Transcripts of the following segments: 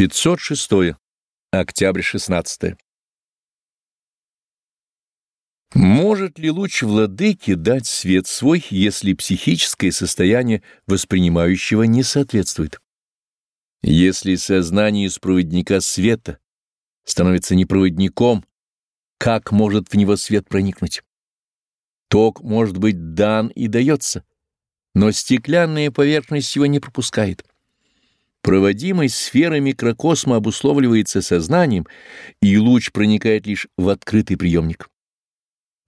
506. Октябрь 16. Может ли луч владыки дать свет свой, если психическое состояние воспринимающего не соответствует? Если сознание из проводника света становится непроводником, как может в него свет проникнуть? Ток может быть дан и дается, но стеклянная поверхность его не пропускает. Проводимость сферы микрокосма обусловливается сознанием, и луч проникает лишь в открытый приемник.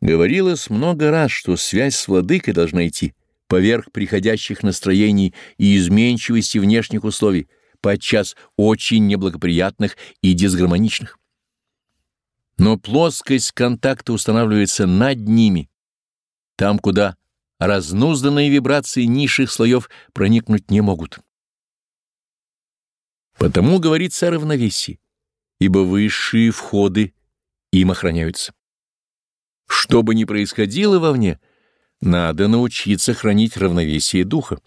Говорилось много раз, что связь с владыкой должна идти поверх приходящих настроений и изменчивости внешних условий, подчас очень неблагоприятных и дисгармоничных. Но плоскость контакта устанавливается над ними, там, куда разнузданные вибрации низших слоев проникнуть не могут. Потому говорится о равновесии, ибо высшие входы им охраняются. Что бы ни происходило вовне, надо научиться хранить равновесие духа.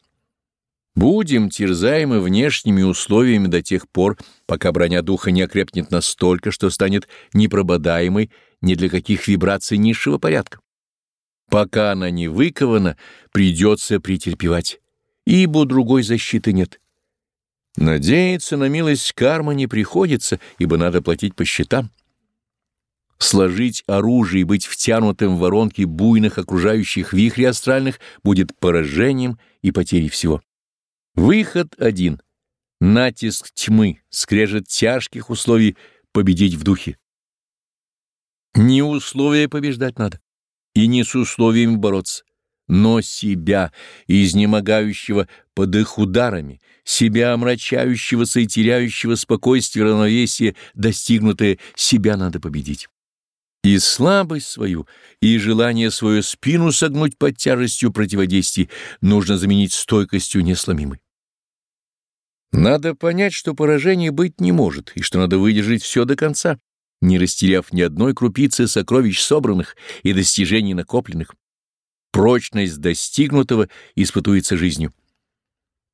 Будем терзаемы внешними условиями до тех пор, пока броня духа не окрепнет настолько, что станет непрободаемой ни для каких вибраций низшего порядка. Пока она не выкована, придется претерпевать, ибо другой защиты нет. Надеяться на милость кармы не приходится, ибо надо платить по счетам. Сложить оружие и быть втянутым в воронки буйных окружающих вихрей астральных будет поражением и потерей всего. Выход один. Натиск тьмы, скрежет тяжких условий победить в духе. Не условия побеждать надо, и не с условиями бороться но себя, изнемогающего под их ударами, себя омрачающегося и теряющего спокойствие равновесие, достигнутое, себя надо победить. И слабость свою, и желание свою спину согнуть под тяжестью противодействий нужно заменить стойкостью несломимой. Надо понять, что поражения быть не может, и что надо выдержать все до конца, не растеряв ни одной крупицы сокровищ собранных и достижений накопленных прочность достигнутого испытуется жизнью.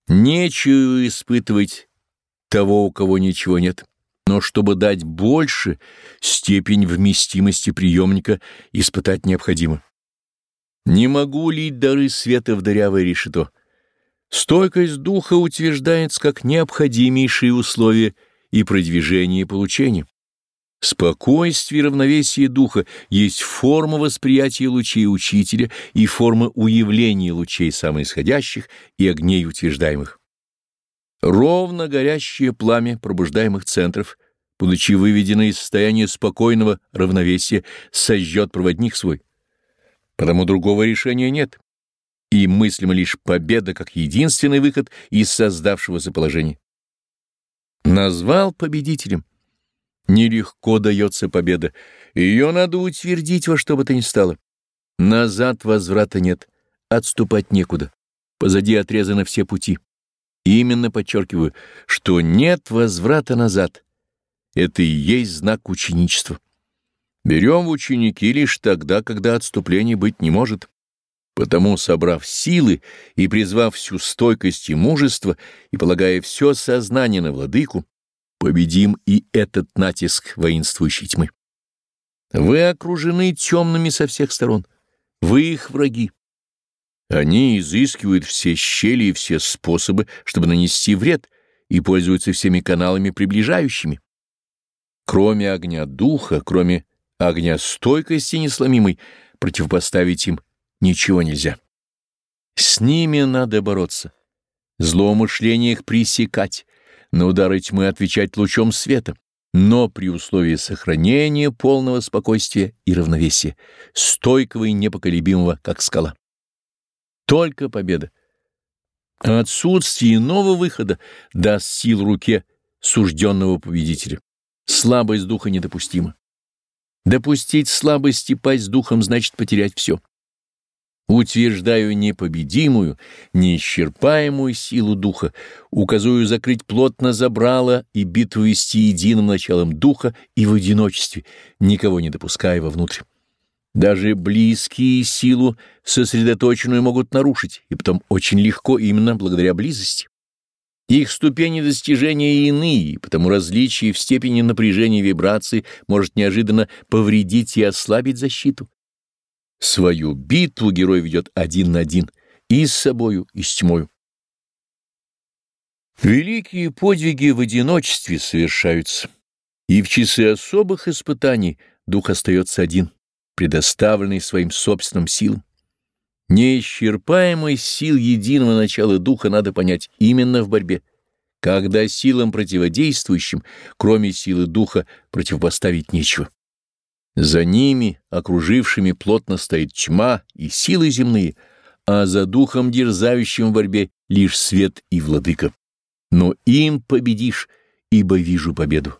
Нечего испытывать того, у кого ничего нет, но чтобы дать больше, степень вместимости приемника испытать необходимо. Не могу лить дары света в дырявое решето. Стойкость духа утверждается как необходимейшие условия и продвижение и получение. Спокойствие и равновесие духа есть форма восприятия лучей учителя и форма уявления лучей самоисходящих и огней утверждаемых. Ровно горящее пламя пробуждаемых центров, будучи выведено из состояния спокойного равновесия, сожжет проводник свой. Потому другого решения нет, и мыслимо лишь победа как единственный выход из создавшегося положения. Назвал победителем Нелегко дается победа. Ее надо утвердить во что бы то ни стало. Назад возврата нет, отступать некуда. Позади отрезаны все пути. Именно подчеркиваю, что нет возврата назад. Это и есть знак ученичества. Берем в ученики лишь тогда, когда отступлений быть не может. Потому, собрав силы и призвав всю стойкость и мужество, и полагая все сознание на владыку, победим и этот натиск воинствующей тьмы. Вы окружены темными со всех сторон. Вы их враги. Они изыскивают все щели и все способы, чтобы нанести вред, и пользуются всеми каналами приближающими. Кроме огня духа, кроме огня стойкости несломимой, противопоставить им ничего нельзя. С ними надо бороться, злоумышление их пресекать, на удары тьмы отвечать лучом света, но при условии сохранения полного спокойствия и равновесия, стойкого и непоколебимого, как скала. Только победа. Отсутствие иного выхода даст сил руке сужденного победителя. Слабость духа недопустима. Допустить слабость и пасть духом значит потерять все утверждаю непобедимую, неисчерпаемую силу духа, указую закрыть плотно забрало и битву вести единым началом духа и в одиночестве, никого не допуская вовнутрь. Даже близкие силу сосредоточенную могут нарушить, и потом очень легко именно благодаря близости. Их ступени достижения иные, потому различие в степени напряжения вибрации может неожиданно повредить и ослабить защиту. Свою битву герой ведет один на один и с собою, и с тьмою. Великие подвиги в одиночестве совершаются, и в часы особых испытаний дух остается один, предоставленный своим собственным силам. Неисчерпаемость сил единого начала духа надо понять именно в борьбе, когда силам противодействующим, кроме силы духа, противопоставить нечего. За ними, окружившими, плотно стоит тьма и силы земные, а за духом, дерзающим в борьбе, лишь свет и владыка. Но им победишь, ибо вижу победу.